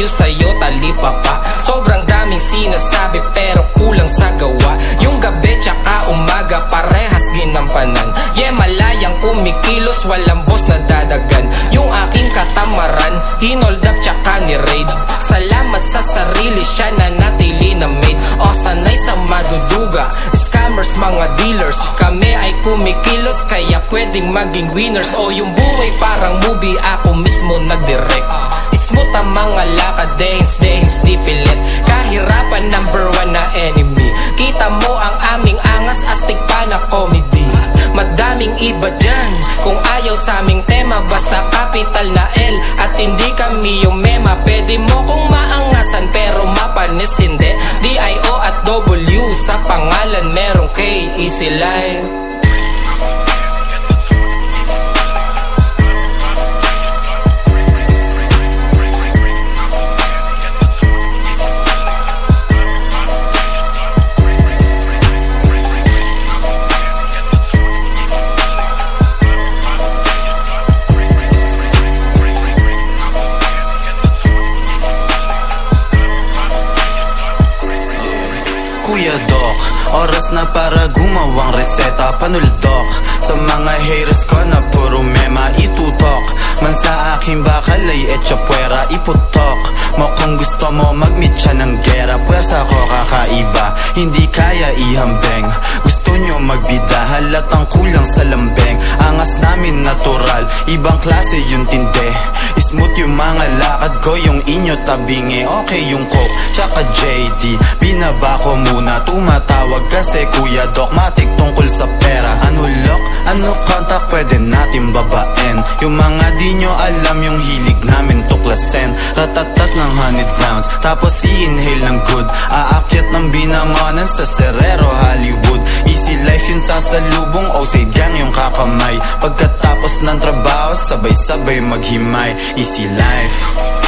layo sa'yo talipa pa Sobrang daming sinasabi pero kulang sa gawa. Yung gabi tsaka umaga parehas ginampanan. Yeah malayang kumikilos walang boss na dadagan. Yung aking katamaran hinold up tsaka ni raid Salamat sa sarili siya na natili na made. O sanay sa maduduga. Scammers mga dealers Kami ay kumikilos kaya pwedeng maging winners. O yung buhay parang movie ako mismo nagdirect Smooth ang mga lakad, dance, dance, di pilit. Kahirapan number one na enemy. Kita mo ang aming angas, astig pa na comedy. Madaming iba dyan. Kung ayaw sa aming tema Basta capital na L. At hindi kami yung mema. Pwede mo kong maangasan Pero mapanis hindi. D-I-O at W Sa pangalan merong K Easy Life Kuya Doc. Oras na para gumawang reseta. Panuldok Sa mga haters ko na puro mema Itutok. Man sa aking bakal ay etcha puwera Iputok? Mo kung gusto mo magmeet siya ng gera. Pwersa ko kakaiba. Hindi kaya ihambeng. Gusto nyo magbida. Halatang kulang sa lambeng. Angas namin natural. Ibang klase yung tinde Smooth yung mga lakad ko Yung inyo tabingi. Okay yung coke Tsaka JD Binaba ko muna Tumatawag kasi Kuya Dogmatic Tungkol sa pera. Ano lock? Ano contact? Pwede natin babaen? Yung mga di nyo alam Yung hilig namin tuklasin Ratatat ng honeyed rounds Tapos i-inhale ng good. Aakyat ng binangonan Sa Serrero Hollywood yun sa salubong O say gang yung kakamay. Pagkatapos ng trabaho Sabay-sabay maghimay. Easy life